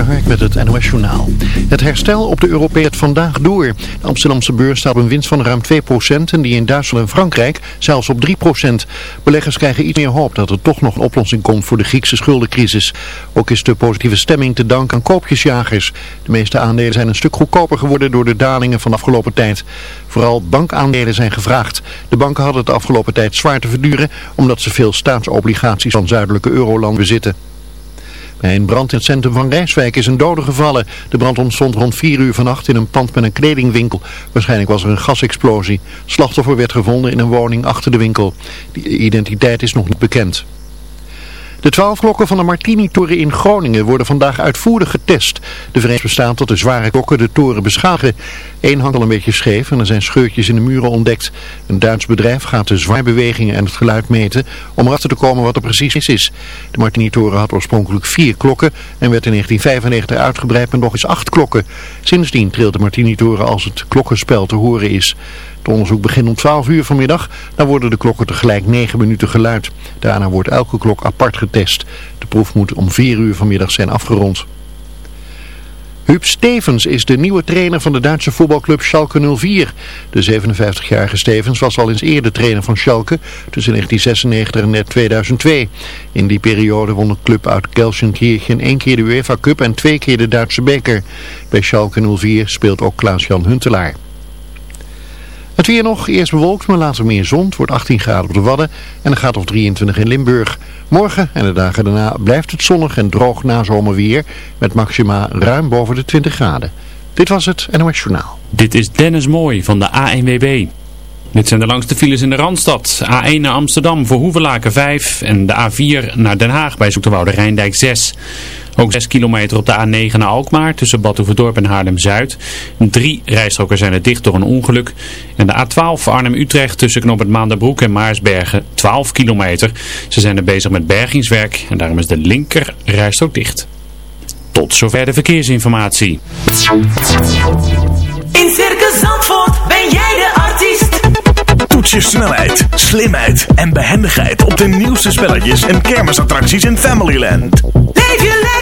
Hark met het NOS Journaal. Het herstel op de Europese vandaag door. De Amsterdamse beurs staat een winst van ruim 2% en die in Duitsland en Frankrijk zelfs op 3%. Beleggers krijgen iets meer hoop dat er toch nog een oplossing komt voor de Griekse schuldencrisis. Ook is de positieve stemming te danken aan koopjesjagers. De meeste aandelen zijn een stuk goedkoper geworden door de dalingen van de afgelopen tijd. Vooral bankaandelen zijn gevraagd. De banken hadden het de afgelopen tijd zwaar te verduren omdat ze veel staatsobligaties van zuidelijke eurolanden bezitten. Een brand in het centrum van Rijswijk is een dode gevallen. De brand ontstond rond 4 uur vannacht in een pand met een kledingwinkel. Waarschijnlijk was er een gasexplosie. Slachtoffer werd gevonden in een woning achter de winkel. De identiteit is nog niet bekend. De twaalf klokken van de Martini-toren in Groningen worden vandaag uitvoerig getest. De vrees bestaat dat de zware klokken de toren beschadigen. Eén hangt al een beetje scheef en er zijn scheurtjes in de muren ontdekt. Een Duits bedrijf gaat de zwaarbewegingen en het geluid meten om erachter te komen wat er precies is. De Martini-toren had oorspronkelijk vier klokken en werd in 1995 uitgebreid met nog eens acht klokken. Sindsdien trilt de Martini-toren als het klokkenspel te horen is. Het onderzoek begint om 12 uur vanmiddag. Dan worden de klokken tegelijk 9 minuten geluid. Daarna wordt elke klok apart getest. De proef moet om 4 uur vanmiddag zijn afgerond. Huub Stevens is de nieuwe trainer van de Duitse voetbalclub Schalke 04. De 57-jarige Stevens was al eens eerder trainer van Schalke tussen 1996 en 2002. In die periode won de club uit Gelsenkirchen één keer de UEFA Cup en twee keer de Duitse beker. Bij Schalke 04 speelt ook Klaas-Jan Huntelaar. Het weer nog, eerst bewolkt, maar later meer zon. Het wordt 18 graden op de Wadden en gaat op 23 in Limburg. Morgen en de dagen daarna blijft het zonnig en droog na zomerweer met maxima ruim boven de 20 graden. Dit was het NOS Journaal. Dit is Dennis Mooi van de ANWB. Dit zijn de langste files in de Randstad. A1 naar Amsterdam voor Hoevelaken 5 en de A4 naar Den Haag bij Zoeterwoude Rijndijk 6. Ook 6 kilometer op de A9 naar Alkmaar tussen Badhoevedorp en Haarlem-Zuid. Drie rijstroken zijn er dicht door een ongeluk. En de A12 Arnhem-Utrecht tussen Knoop Maanderbroek en Maarsbergen 12 kilometer. Ze zijn er bezig met bergingswerk en daarom is de linker rijstrook dicht. Tot zover de verkeersinformatie. In Circus Zandvoort ben jij de artiest. Toets je snelheid, slimheid en behendigheid op de nieuwste spelletjes en kermisattracties in Familyland. Leef je lekker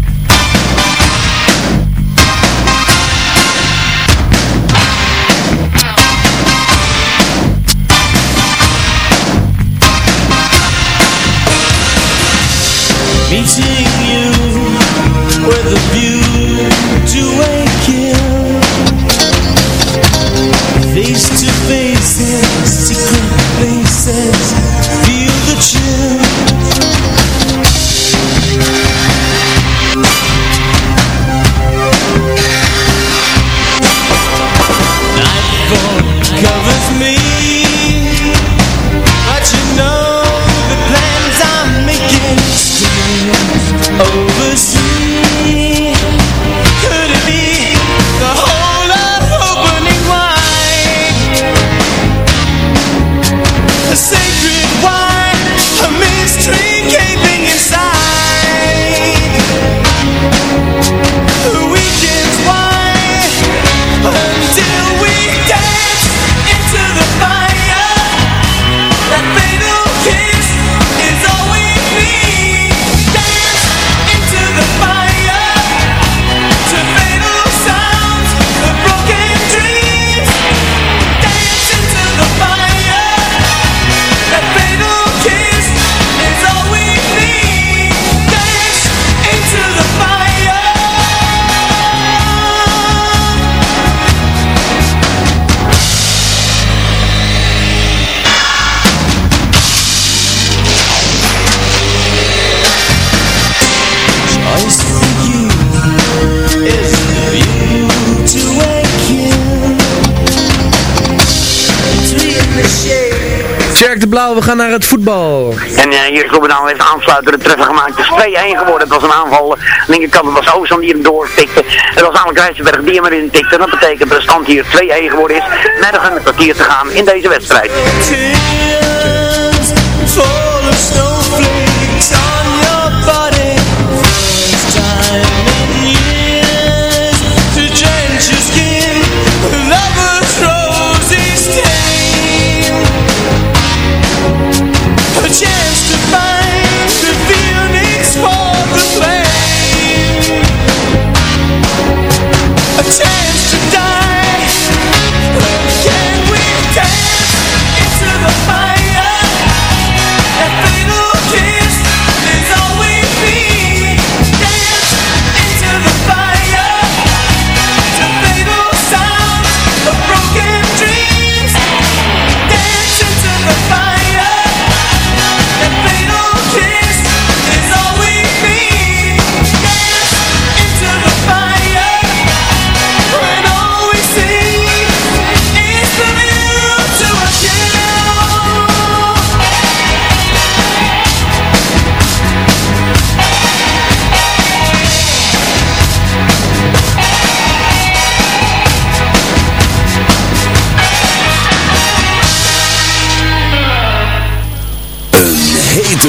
Meeting you with a view to a kill Face to faces, secret places. Feel the chill de Blauw, gaan naar het voetbal. En eh, hier is dan heeft aansluiten, de treffer gemaakt. Het is 2-1 geworden, het was een aanval. Linkerkant, was Ozan die hem doortikte. Het was namelijk Rijsselberg die hem erin tikte. En dat betekent dat de stand hier 2-1 geworden is. met een kwartier te gaan in deze wedstrijd.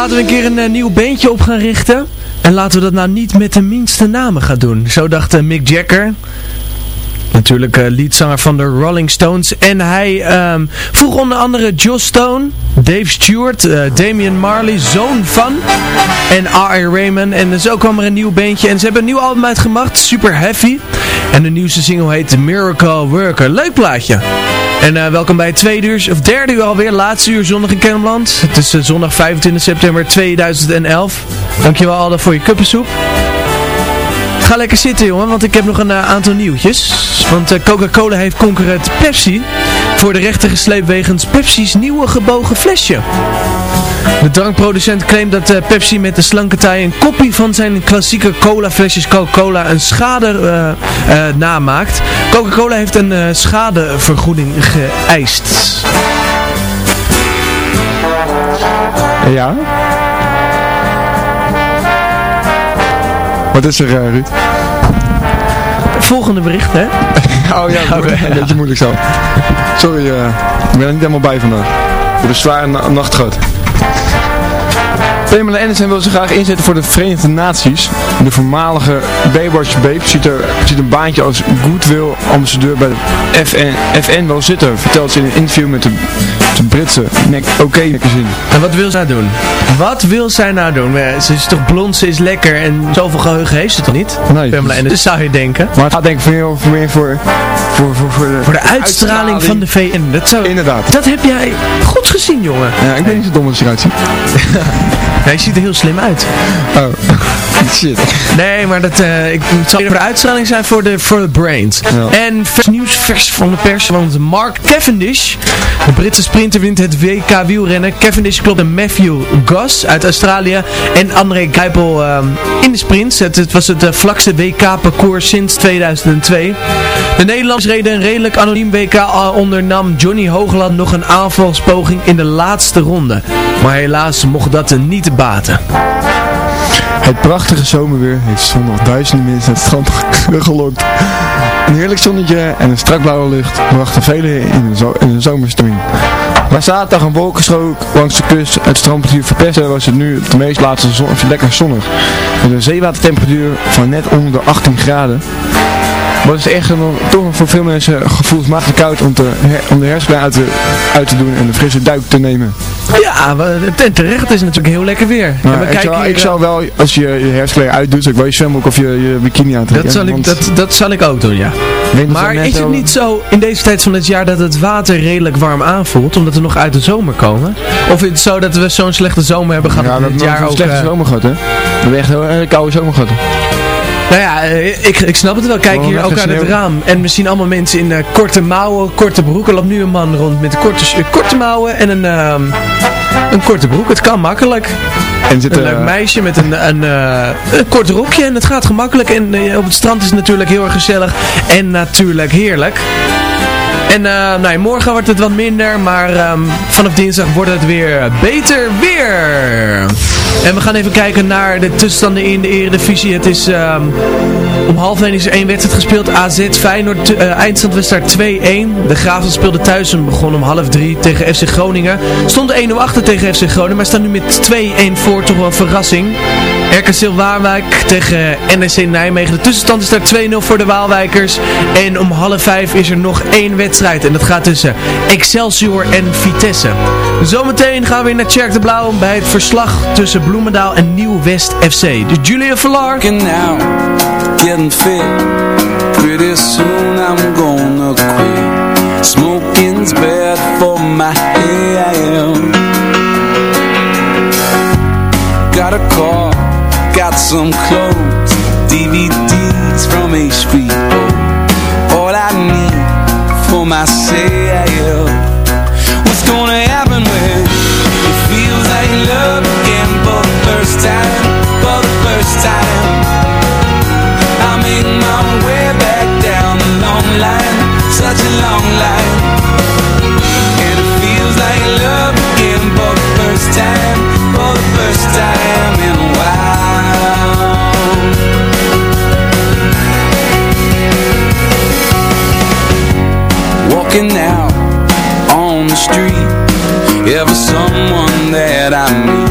Laten we een keer een eh, nieuw beentje op gaan richten. En laten we dat nou niet met de minste namen gaan doen. Zo dacht eh, Mick Jagger. Natuurlijk uh, leadzanger van de Rolling Stones. En hij ehm, vroeg onder andere Joss Stone, Dave Stewart, eh, Damian Marley, zoon van. En R.A. Raymond. En zo kwam er een nieuw beentje. En ze hebben een nieuw album uitgemaakt, Super Heavy. En de nieuwste single heet Miracle Worker. Leuk plaatje. En eh, welkom bij het tweede uur, of derde uur alweer, laatste uur zondag in Kennemerland. Het is zondag 25 september 2011. Dankjewel Alda voor je kuppensoep. Ga lekker zitten jongen, want ik heb nog een aantal nieuwtjes. Want Coca-Cola heeft concurrent Pepsi voor de rechter gesleept wegens Pepsi's nieuwe gebogen flesje. De drankproducent claimt dat uh, Pepsi met de slanke taai een kopie van zijn klassieke cola flesjes Coca-Cola een schade uh, uh, namaakt. Coca-Cola heeft een schadevergoeding geëist. Ja? Wat is er, Ruud? Volgende bericht, hè? oh ja, okay. een beetje moeilijk zo. Sorry, ik ben er niet helemaal bij vandaag. Ik heb een zware na nacht gehad. Pamela Anderson wil zich graag inzetten voor de Verenigde Naties. De voormalige Baywatch Babe ziet, er, ziet een baantje als goodwill ambassadeur bij de FN, FN wel zitten, vertelt ze in een interview met de, de Britse Mac OK magazine. En wat wil zij doen? Wat wil zij nou doen? Ze is toch blond, ze is lekker en zoveel geheugen heeft ze toch niet? Nee. Pamela Anderson, zou je denken. Maar het gaat denk ik meer voor, meer voor, voor, voor, voor, de, voor de uitstraling, uitstraling, van de VN. Dat zou, Inderdaad. Dat heb jij goed gezien, jongen. Ja, ik ben niet zo dom als je eruit ziet. Hij ziet er heel slim uit. Oh, shit. Nee, maar dat, uh, ik, het zal voor de uitstraling zijn voor de, voor de brains. Ja. En vers nieuws vers van de pers, want Mark Cavendish, de Britse sprinter, wint het WK wielrennen. Cavendish klopt een Matthew Goss uit Australië en André Kuipel uh, in de sprint. Het, het was het uh, vlakste WK-parcours sinds 2002. De Nederlanders reden een redelijk anoniem WK ondernam Johnny Hoogland nog een aanvalspoging in de laatste ronde. Maar helaas mocht dat er niet baten. Het prachtige zomerweer heeft zondag duizenden mensen het strand gelokt. Een heerlijk zonnetje en een strak blauwe lucht brachten velen in een, zo een zomerstemming. Waar zaterdag een wolkenstrook langs de kust het strandtemperatuur verpestte, was het nu op de meeste plaatsen zon lekker zonnig. Met een zeewatertemperatuur van net onder de 18 graden. Maar het echt nog, toch voor veel mensen gevoelsmatig koud om, te, om de hersenen uit te, uit te doen en een frisse duik te nemen. Ja, ten terecht het is natuurlijk heel lekker weer. Nou, ik, zou, ik zou wel, als je je herfstkleren uitdoet, zou ik wel je zwembroek of je, je bikini aantrekken. Dat zal, ik, dat, dat zal ik ook doen, ja. Maar is het niet zo in deze tijd van het jaar dat het water redelijk warm aanvoelt, omdat we nog uit de zomer komen? Of is het zo dat we zo'n slechte zomer hebben gehad ja, dit we jaar ook... een slechte zomer gehad, hè? We hebben echt een koude zomer gehad. Nou ja, ik, ik snap het wel. Kijk hier ook uit het raam. En we zien allemaal mensen in uh, korte mouwen, korte broeken. Er loopt nu een man rond met korte, korte mouwen en een, uh, een korte broek. Het kan makkelijk. En zit, een leuk meisje met een, een, een kort rokje en het gaat gemakkelijk. En op het strand is het natuurlijk heel erg gezellig en natuurlijk heerlijk. En uh, nou, morgen wordt het wat minder, maar um, vanaf dinsdag wordt het weer beter weer. En we gaan even kijken naar de tussenstanden in de Eredivisie. Het is um, om half 1 is er één wedstrijd gespeeld. AZ Feyenoord, eindstand was daar 2-1. De Graafland speelde thuis en begon om half 3 tegen FC Groningen. Stond 1-0 achter tegen FC Groningen, maar staan nu met 2-1 voor. Toch wel een verrassing. RKC Waalwijk tegen NSC Nijmegen. De tussenstand is daar 2-0 voor de Waalwijkers. En om half 5 is er nog één wedstrijd. En dat gaat tussen Excelsior en Vitesse. Zometeen gaan we weer naar Tjerk de Blauw bij het verslag tussen Bloemendaal en Nieuw-West FC. Dus Julia Verlar. Getting fit Pretty soon I'm gonna quit Smoking's bad for my health Got a car, got some clothes DVDs from HBO All I need for myself walking out on the street. Ever someone that I meet.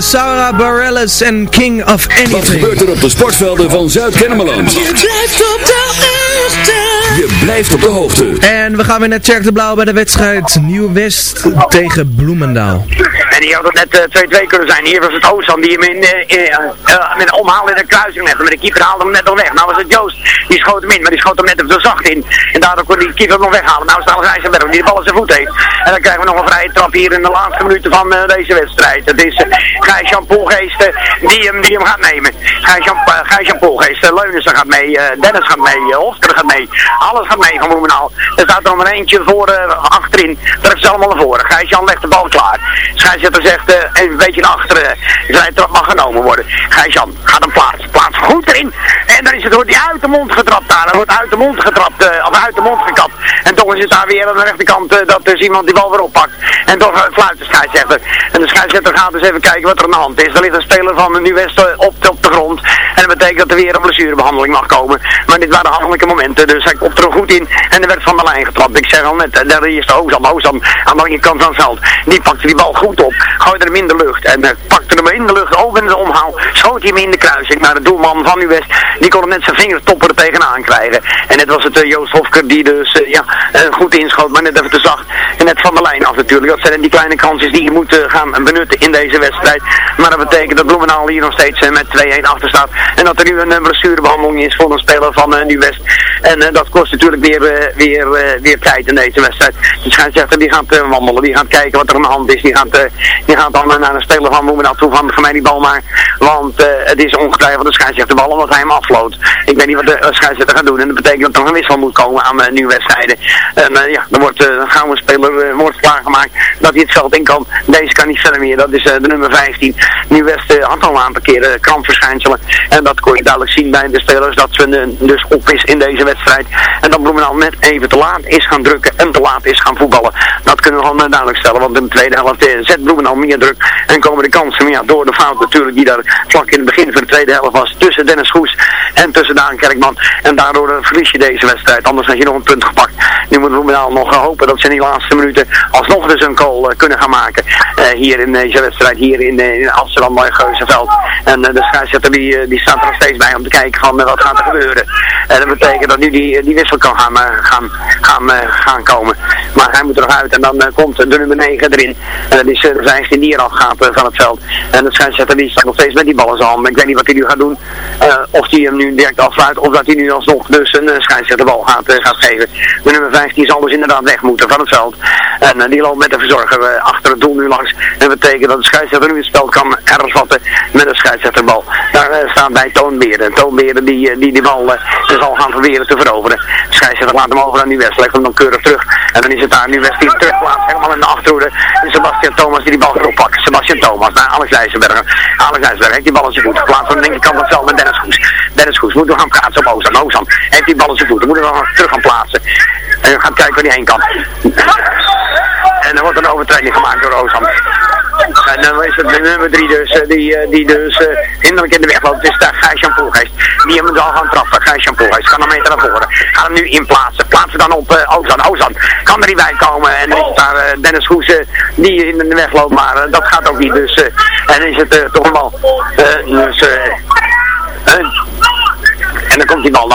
Sarah Bareilles en King of Anything. Wat gebeurt er op de sportvelden van Zuid-Kennemerland? Je blijft op de hoogte. Je blijft op de hoogte. En we gaan weer naar Tjerk de Blauw bij de wedstrijd Nieuw-West tegen Bloemendaal. Die had het net eh, 2-2 kunnen zijn. Hier was het Ozan die hem in, eh, eh, eh, met een omhaal in de kruising legde. Maar de keeper haalde hem net al weg. Nou was het Joost, die schoot hem in, maar die schoot hem net zo zacht in. En daardoor kon die keeper hem nog weghalen. Nou staat Rijzenberg die de bal in zijn voet heeft. En dan krijgen we nog een vrije trap hier in de laatste minuten van eh, deze wedstrijd. Het is Gijs-Jan eh, die, hem, die hem gaat nemen. Gijs-Jan Gijs Poelgeest, Leunissen gaat mee, Dennis gaat mee, Hofker gaat mee. Alles gaat mee van Bloemendaal. Er staat er nog maar eentje voor achterin. Dat is allemaal naar voren. Gijs-Jan legt de bal klaar. Zegt uh, een beetje naar achteren. De vrije trap mag genomen worden. Gijs-Jan gaat hem plaatsen. Plaats goed erin. En dan is het, wordt hij uit de mond getrapt daar. Dan wordt uit de mond getrapt, uh, of uit de mond gekapt. En toch is het daar weer aan de rechterkant dat dus iemand die bal weer oppakt. En toch fluit de scheidsrechter. En de scheidsrechter gaat dus even kijken wat er aan de hand is. Er ligt een speler van de Nieuw-West op, op de grond. En dat betekent dat er weer een blessurebehandeling mag komen. Maar dit waren handelijke momenten. Dus hij komt er goed in. En er werd van de lijn getrapt. Ik zeg al net, daar is de Ozan. Ozan aan de linkerkant van het veld. Die pakte die bal goed op. Gooide hem in de lucht. En uh, pakte hem in de lucht. Ook in de omhaal. Schoot hij hem in de kruising. Maar de doelman van Nieuw-West. Die kon hem net zijn vingertoppen er tegenaan krijgen. En net was het uh, Joost Hofker die dus uh, ja, goed inschoot. Maar net even te zacht. En net van de lijn af natuurlijk. Dat zijn die kleine kansjes die je moet gaan benutten in deze wedstrijd. Maar dat betekent dat Bloemendaal hier nog steeds met 2-1 achter staat. En dat er nu een blessurebehandeling is voor een speler van Nieuw-West. En dat kost natuurlijk weer, weer, weer tijd in deze wedstrijd. De scheidsrechter die gaat wandelen. Die gaat kijken wat er aan de hand is. Die gaat, die gaat dan naar een speler van Bloemendaal toe van gemeen die bal maar. Want het is ongetwijfeld de scheidsrechter bal omdat hij hem afloot. Ik weet niet wat de scheidsrechter gaat doen. En dat betekent dat er een wissel moet komen aan uh, nieuwe wedstrijden. En ja, dan wordt een gouden speler wordt klaargemaakt dat hij het veld in kan. Deze kan niet verder meer. Dat is de nummer 15. Nieuw-West had al een aantal keren krampverschijnselen. En dat kon je duidelijk zien bij de spelers dat ze dus op is in deze wedstrijd. En dat Bloemendaal net even te laat is gaan drukken en te laat is gaan voetballen. Dat kunnen we gewoon duidelijk stellen. Want in de tweede helft zet Bloemendaal meer druk en komen de kansen. Maar ja, door de fout natuurlijk die daar vlak in het begin van de tweede helft was tussen Dennis Goes en tussen Daan Kerkman. En daardoor verlies je deze wedstrijd. Anders had je nog een punt gepakt. Nu moet Bloemendaal nog hopen dat ze in die laatste minuten alsnog dus een goal kunnen gaan maken. hier in deze wedstrijd, hier in, in Amsterdam Geuzenveld. En de scheidsrechter die, die staat er nog steeds bij om te kijken van wat gaat er gebeuren. En dat betekent dat nu die, die wissel kan gaan, gaan, gaan, gaan komen. Maar hij moet er nog uit en dan komt de nummer 9 erin. En dat is de 15 die eraf gaat van het veld. En de scheidsrechter die staat nog steeds met die bal in zijn hand. Ik weet niet wat hij nu gaat doen. of hij hem nu direct afsluit of dat hij nu alsnog dus een scheidsrechterbal gaat, gaat geven. De nummer 15 zal dus inderdaad weg moeten van het veld. En die loopt met de verzorger achter het doel nu langs. En dat betekent dat de scheidsrechter nu het spel kan hervatten met een scheidsrechterbal. Daar staat bij Toonberen. Toonberen die die, die bal zal gaan proberen te veroveren. De scheidsrechter laat hem over aan die legt hem dan keurig terug. En dan is het daar nu West die terugplaatst, helemaal in de achterhoede. En Sebastian Thomas die die bal gaat oppakken. Sebastian Thomas naar Alex Leijzenberger. Alex Leijzenberger heeft die bal in zijn voet. Geplaatst van de linkerkant hetzelfde met Dennis Goes. Dennis Goes moet nog gaan plaatsen op Ozan. Ozan heeft die bal in zijn voeten. Moet er nog terug gaan plaatsen. En we gaan kijken waar die heen kan. En er wordt een overtreding gemaakt door Ozan. En dan is het nummer 3 dus, die, die dus uh, hinderlijk in de weg loopt. Is daar Gijs-Jan. Die hem zal gaan trappen. Gijs-Jan Poelgeest kan een meter naar voren. Ga hem nu inplaatsen. Plaatsen dan op uh, Ozan. Ozan kan er niet bij komen. En dan is daar Dennis Goes die in de weg loopt. Maar dat gaat ook niet. Dus, en is het toch allemaal... dus,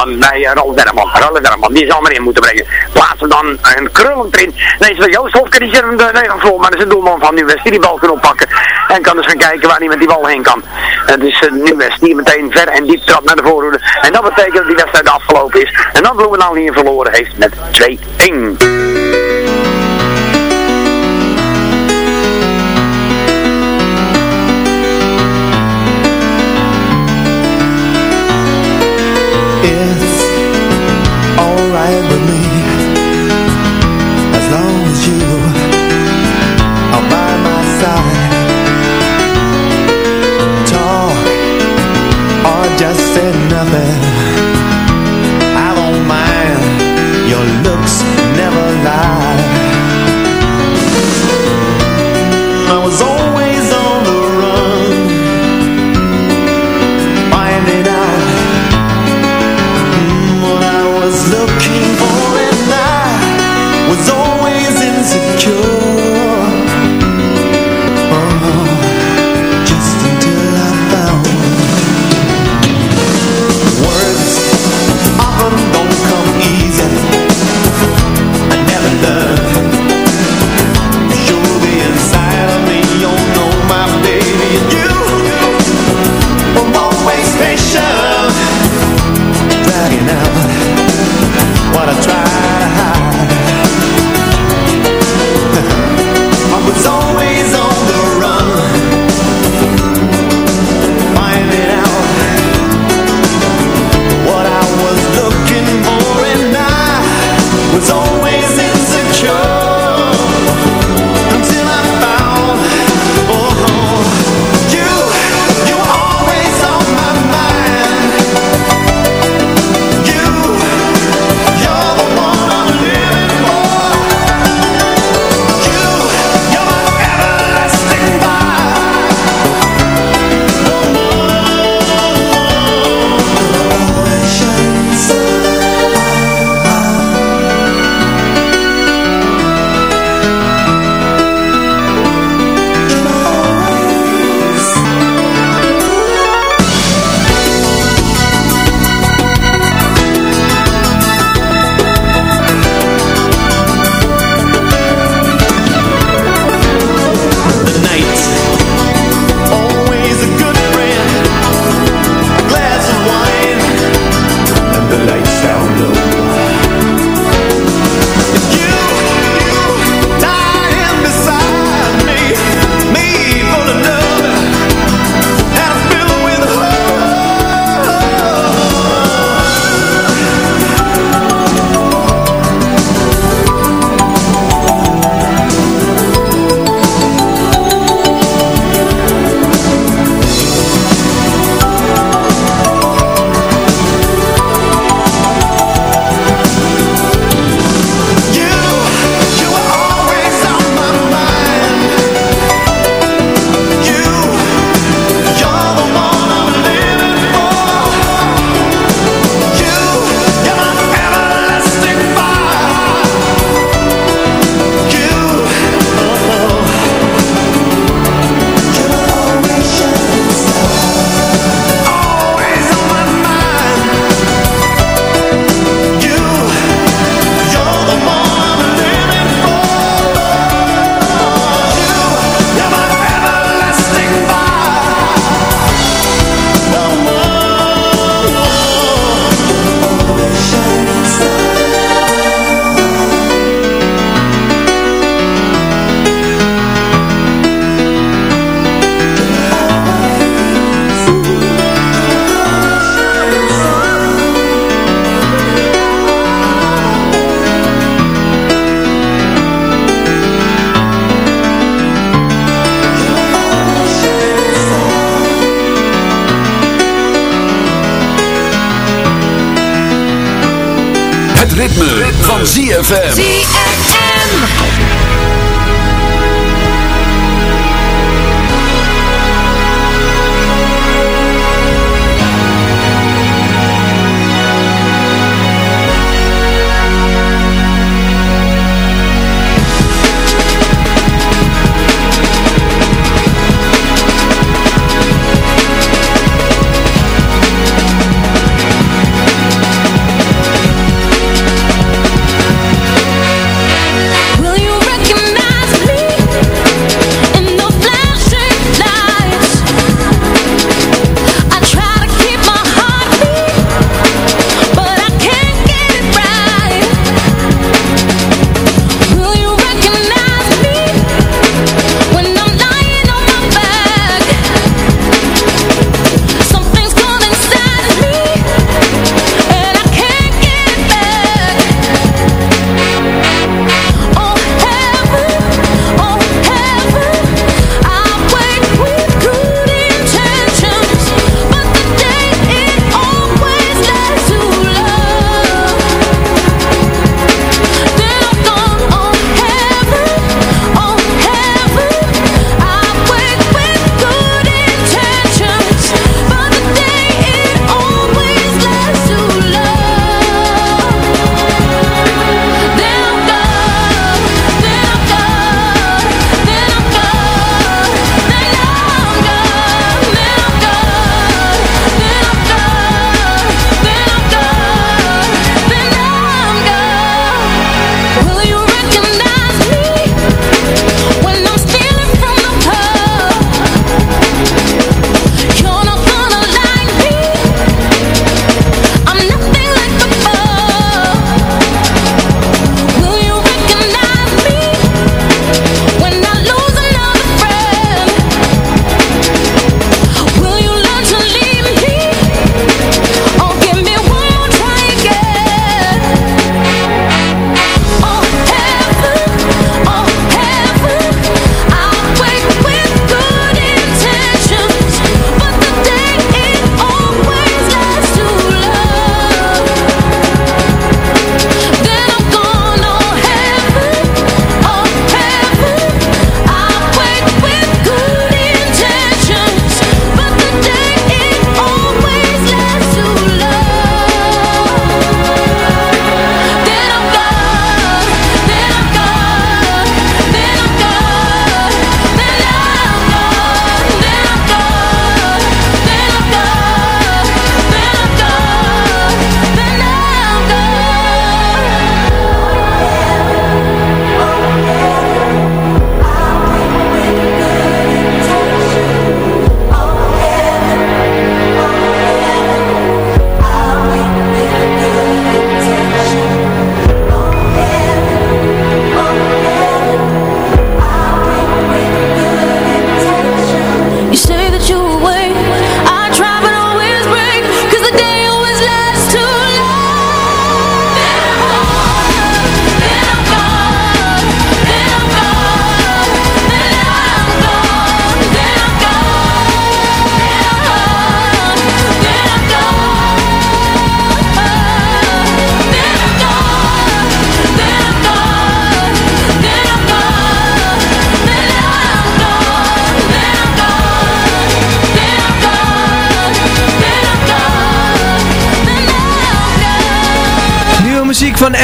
dan dan bij Rolf Derman. Rolf Derman, die zal maar in moeten brengen. Plaats hem dan een krullend erin. Nee, is Joost Hofke, die zit hem de nee, maar dat is een doelman van Nieuw-West die die bal kan oppakken. En kan dus gaan kijken waar hij met die bal heen kan. En dus uh, Nieuw-West die meteen ver en diep trap naar de voorhoede. En dat betekent dat die wedstrijd afgelopen is. En dat Bloemendaal hier verloren heeft met 2-1. never lie. I was only Dragging out what I try.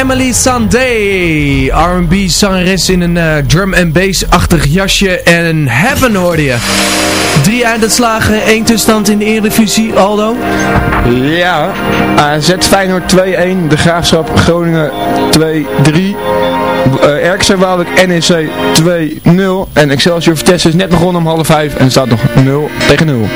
Emily Sunday, R&B zangeres in een eh, drum and bass-achtig jasje en Heaven hoorde je. Drie uitslagen, één tussenstand in de Eredivisie, Aldo. Ja, AZ Feyenoord 2-1, De Graafschap Groningen 2-3. Uh, RKC Waalwijk NEC 2-0 en Excelsior Vitesse is net begonnen om half vijf en staat nog 0 tegen 0.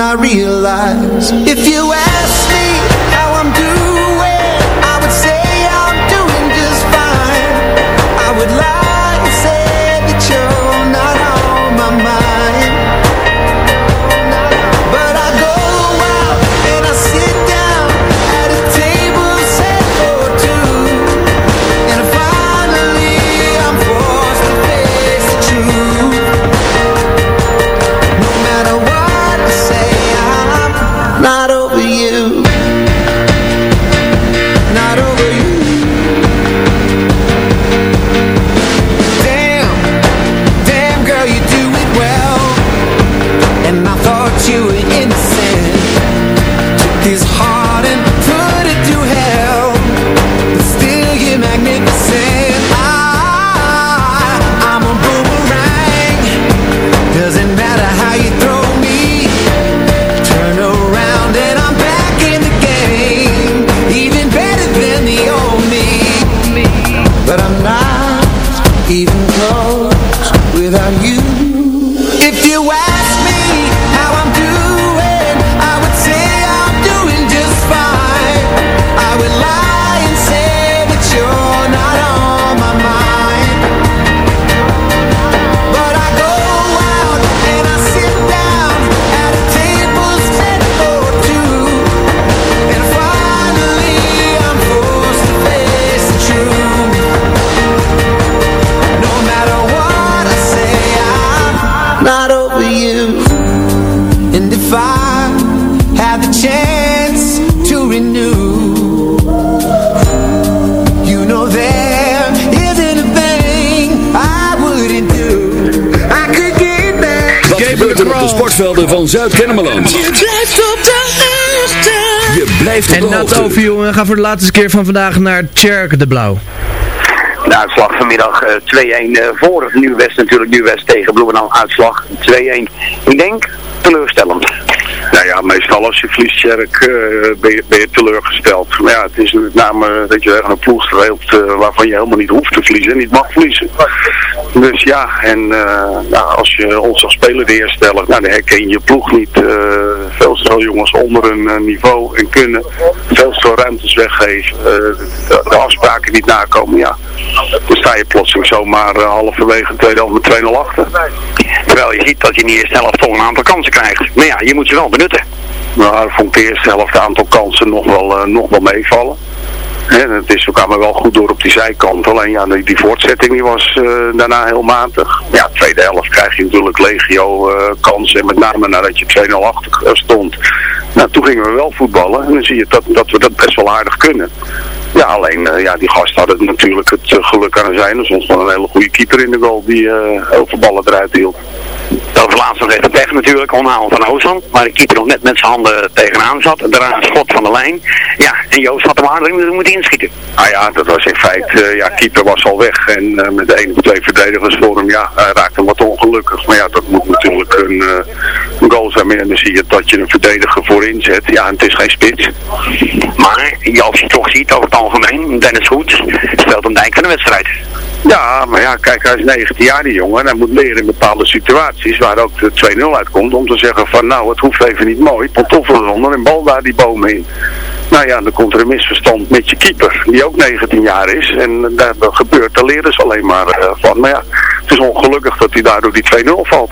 I realize if you sportvelden van Zuid-Kennemerland? Je blijft op de hoogte. Je blijft op En de na het hoogte. over, jongen, gaan voor de laatste keer van vandaag naar Tjerk de Blauw. De uitslag vanmiddag eh, 2-1 eh, voor Nieuw-West natuurlijk. Nieuw-West tegen Bloemendaal uitslag 2-1. Ik denk teleurstellend. Nou ja, meestal als je verliest, eh, ben, je, ben je teleurgesteld. Maar ja, het is met name dat je tegen een ploeg speelt eh, waarvan je helemaal niet hoeft te verliezen en niet mag verliezen. Dus ja, en eh, nou, als je ons als speler de nou, dan herken je je ploeg niet. eh, veel te jongens onder hun eh, niveau en kunnen veel te veel ruimtes weggeven. eh, de, de afspraken niet nakomen, ja. Dan sta je plotseling zomaar eh, halverwege de tweede helft met 2-0 achter. Terwijl je ziet dat je in de eerste helft toch een aantal kansen krijgt. Maar ja, je moet ze wel benutten. Nou, vond de eerste helft een aantal kansen nog wel, eh, nog wel meevallen. En het is ook allemaal wel goed door op die zijkant. Alleen ja, die, die voortzetting die was eh, daarna heel matig. Ja, tweede helft krijg je natuurlijk legio eh, kansen. En met name nadat je 2-0 achter stond. Nou, toen gingen we wel voetballen. En dan zie je dat, dat we dat best wel aardig kunnen. Ja, alleen ja, die gast had het natuurlijk het geluk aan zijn. Er stond wel een hele goede keeper in de goal die heel ballen eruit hield. Dat was laatst nog even pech natuurlijk, onhaal van Oosland. Waar de keeper nog net met zijn handen tegenaan zat. Daarna een schot van de lijn. Ja, en Joost had hem aardig moeten inschieten. Ah ja, dat was in feite, eh, ja, keeper was al weg. En eh, met de één of twee verdedigers voor hem, ja, hij raakte hem wat ongelukkig. Maar ja, dat moet natuurlijk een, eh, een goal zijn. En dan zie je dat je een verdediger voorin zet. Ja, en het is geen spits. Maar als je toch ziet over het algemeen, Dennis Goed speelt een dijk van de wedstrijd. Ja, maar ja, kijk, hij is 19 jaar die jongen. En hij moet leren in bepaalde situaties waar ook de 2-0 uitkomt. Om te zeggen van, nou, het hoeft even niet mooi. Pantoffel eronder en bal daar die bomen in. Nou ja, dan komt er een misverstand met je keeper, die ook 19 jaar is. En daar gebeurt, daar leren ze alleen maar eh, van. Maar ja, het is ongelukkig dat hij daardoor die 2-0 valt.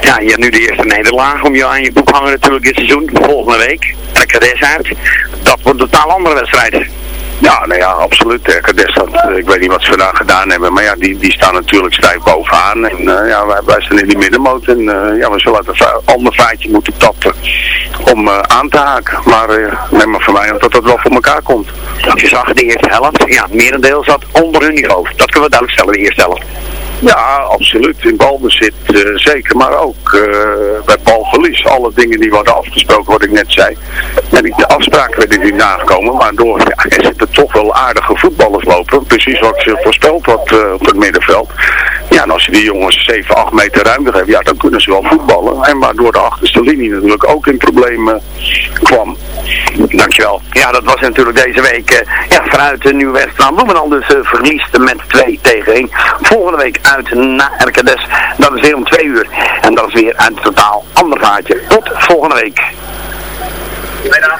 Ja, je hebt nu de eerste nederlaag om je aan je boek hangen natuurlijk dit seizoen. Volgende week. RKDS uit. Dat wordt een totaal andere wedstrijd. Ja, nou ja, absoluut. Eh, ik weet niet wat ze vandaag gedaan hebben, maar ja, die, die staan natuurlijk stijf bovenaan. En eh, ja, wij, wij staan in die middenmoot en eh, ja, we zullen uit een ander vaatje moeten tappen om aan te haken. Maar neem maar van mij dat dat wel voor elkaar komt. Je zag de eerste helft. Ja, merendeel zat onder hun niveau. Dat kunnen we duidelijk stellen, de eerste helft. Ja, absoluut. In balbezit eh, zeker, maar ook eh, bij balverlies. Alle dingen die worden afgesproken, wat ik net zei. En die- de afspraken werden niet nagekomen, waardoor ja, er zitten toch wel aardige voetballers lopen. Precies wat ze voorspeld had eh, op het middenveld. En als je die jongens 7, 8 meter ruimte geeft, ja, dan kunnen ze wel voetballen. En waardoor de achterste linie natuurlijk ook in problemen kwam. Dankjewel. Ja, dat was natuurlijk deze week uh, ja, vanuit de nieuw Westland. Bloemenal dus uh, eh, verliest met 2 tegen 1. Volgende week uit naar Erkades. Dat is weer om 2 uur. En dat is weer een totaal ander gaatje. Tot volgende week. Bijna.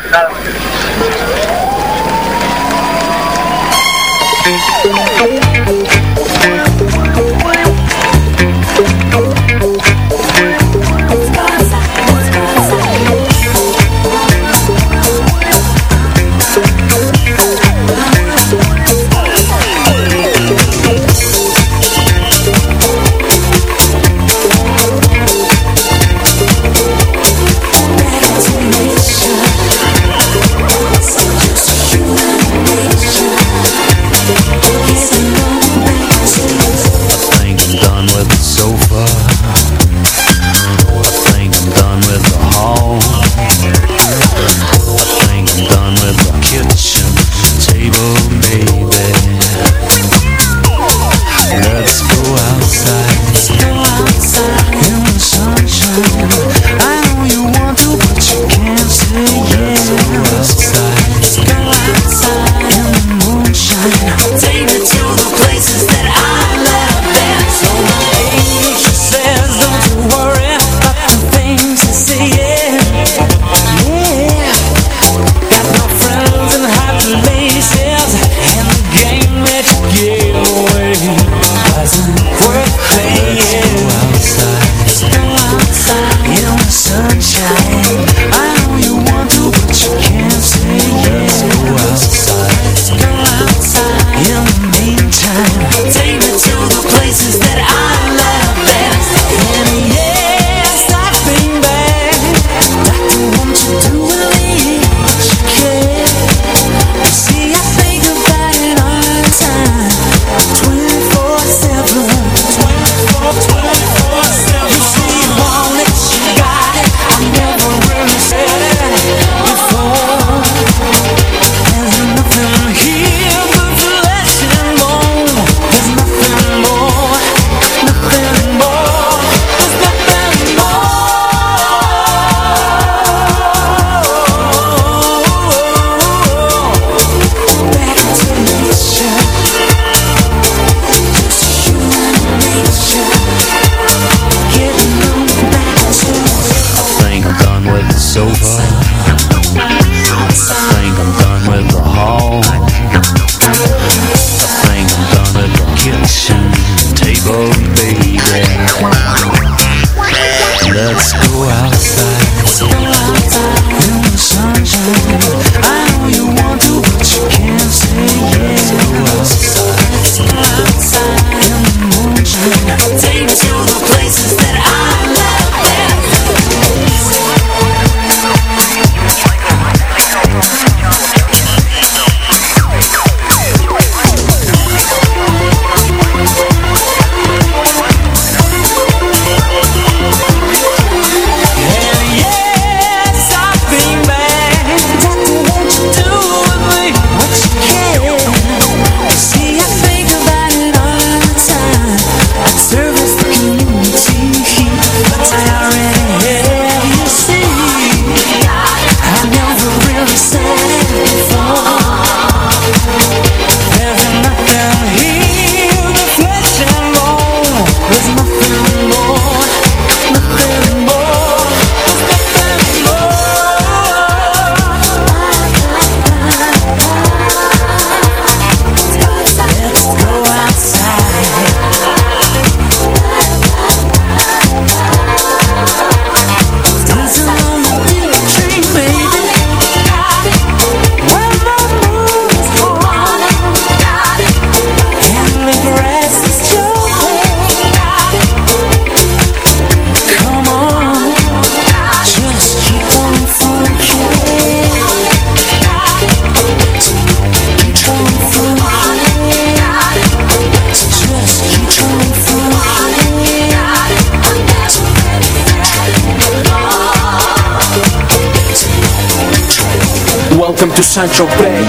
Welcome to Sancho Bay.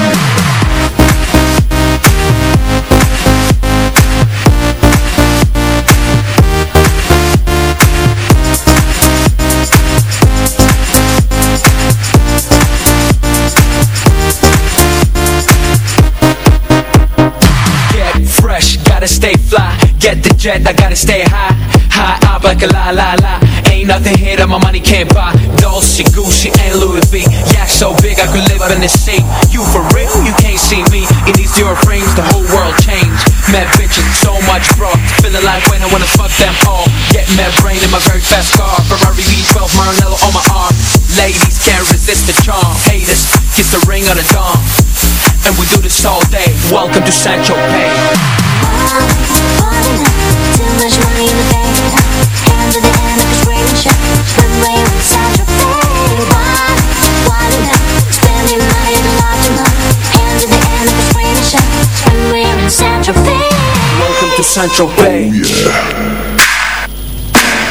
gotta stay fly. Get the jet, I gotta stay high. High up like a la la la. Ain't nothing here that my money can't buy. Dolce, Gucci, and Louis V. So big I could live in the sea. You for real? You can't see me. In these zero frames, the whole world changed. Mad bitches, so much bro. Feeling like when I wanna fuck them all. Get mad brain in my very fast car. Ferrari V12, Maranello on my arm. Ladies can't resist the charm. Haters, kiss the ring of the dawn. And we do this all day. Welcome to Sancho Pay. Too much money in the bank Hand to the the Welcome to Central Bay. Oh, yeah.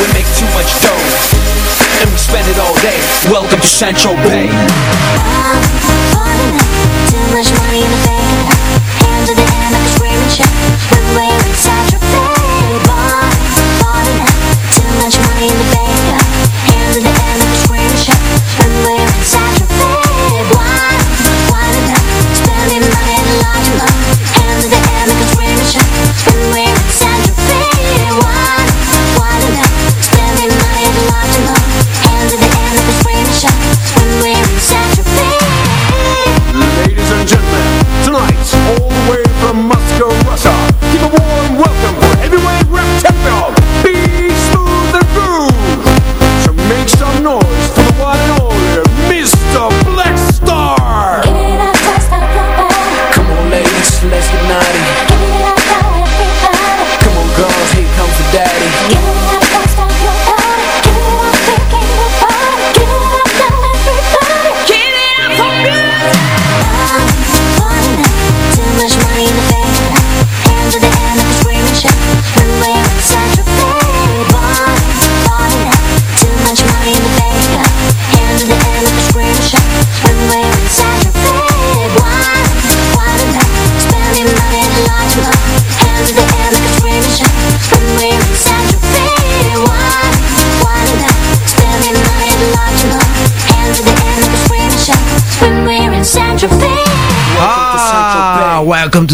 We make too much dough And we spend it all day. Welcome to Central Bay. Too much money in the bank Hand to the end of the screaming shot When we're inside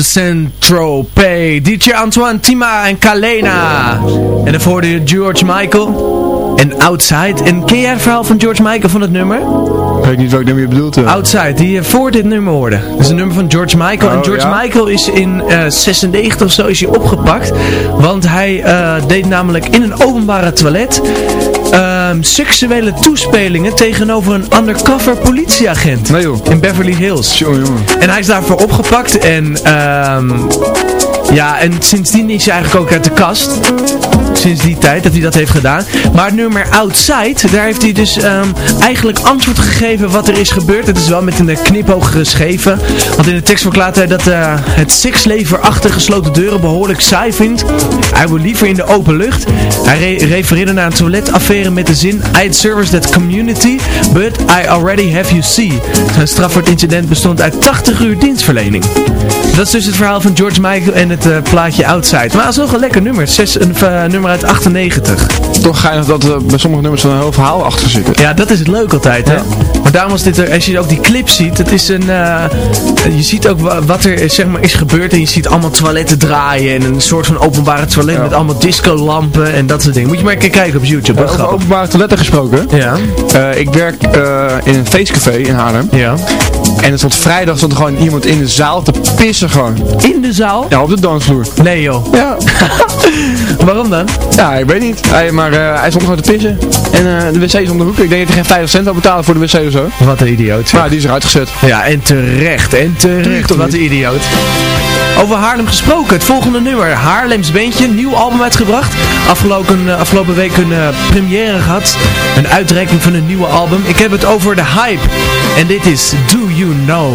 Central Pay. DJ Antoine, Tima en Kalena. En daarvoor hoorde je George Michael en Outside. En ken jij het verhaal van George Michael van het nummer? Ik weet niet welk nummer je bedoelt. eh. Outside, die je voor dit nummer hoorde. Dat is een nummer van George Michael. en Oh, George ja? Michael is in eh 96 of zo is hij opgepakt. Want hij eh, deed namelijk in een openbare toilet ehm, seksuele toespelingen tegenover een undercover politieagent. In Beverly Hills. En hij is daarvoor opgepakt en ehm ja, en sindsdien is hij eigenlijk ook uit de kast. Sinds die tijd dat hij dat heeft gedaan. Maar het nummer Outside, daar heeft hij dus ehm, eigenlijk antwoord gegeven wat er is gebeurd. Het is wel met een eh, knipoog geschreven. Want in de tekst verklaart hij dat eh, het seksleven achter gesloten deuren behoorlijk saai vindt. Hij wil liever in de open lucht. Hij re- refereerde naar een toiletaffaire met de zin I had service that community, but I already have you see. Zijn straf voor het incident bestond uit 80 uur dienstverlening. Dat is dus het verhaal van George Michael en het eh, plaatje Outside. Maar wel een lekker nummer. Zes- een nummer uit 98. Toch geinig dat er bij sommige nummers een heel verhaal achter zit. Ja, dat is het leuk altijd, hè. Maar daarom was dit er, als je ook die clip ziet, het is een, eh, je ziet ook wa- wat er eh, zeg maar is gebeurd en je ziet allemaal toiletten draaien en een soort van openbare toilet met allemaal discolampen en dat soort dingen. Moet je maar een keer kijken op YouTube, Ja, over openbare toiletten gesproken. Ja. Eh, ik werk in een feestcafé in Haarlem. Ja. En er stond vrijdag stond er gewoon iemand in de zaal te pissen gewoon. In de zaal? Ja, op de dansvloer. Nee joh. Ja. Waarom dan? Ja, ik weet niet. Hij, maar eh, hij stond gewoon te pissen. En eh, de wc is om de hoek. Ik denk dat hij geen 50 cent wil betalen voor de wc of zo. Wat een idioot. Maar die is eruit gezet. Ja, en terecht, en terecht. Wat een idioot. Over Haarlem gesproken, het volgende nummer. Haarlems Beentje, nieuw album uitgebracht. Afgelopen, eh, afgelopen week een première gehad. Een uitreiking van een nieuwe album. Ik heb het over de hype. En dit is Do You Know.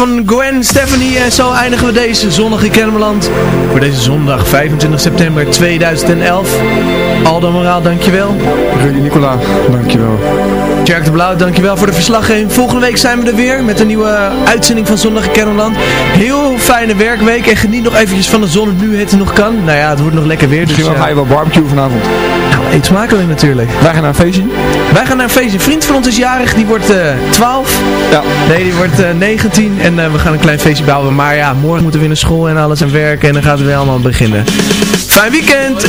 van Gwen Stephanie. En zo eindigen we deze zonnige Kennemerland. Voor deze zondag 25 september 2011. Aldo Moraal, dankjewel. Rudy Nicola, dankjewel. Jack de Blauw, dankjewel voor de verslaggeving. Volgende week zijn we er weer met een nieuwe uitzending van Zondag Kennemerland. Heel fijne werkweek en geniet nog eventjes van de zon nu het nog kan. Nou ja, het wordt nog lekker weer. Dus, Misschien dus, ga je wel barbecue vanavond. Eet smakelijk natuurlijk. Wij gaan naar een feestje. Wij gaan naar een feestje. Vriend van ons is jarig, die wordt eh, uh, 12. Ja. Nee, die wordt eh, uh, 19 en eh, we gaan een klein feestje bouwen. Maar ja, morgen moeten we in de school en alles en werken en dan gaat het weer allemaal beginnen. Fijn weekend!